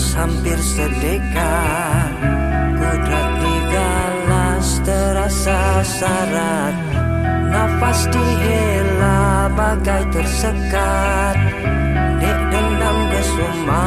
nafas hampir sedekat Kudrat digalas terasa syarat. Nafas dihela bagai tersekat. Dek dendam kesumat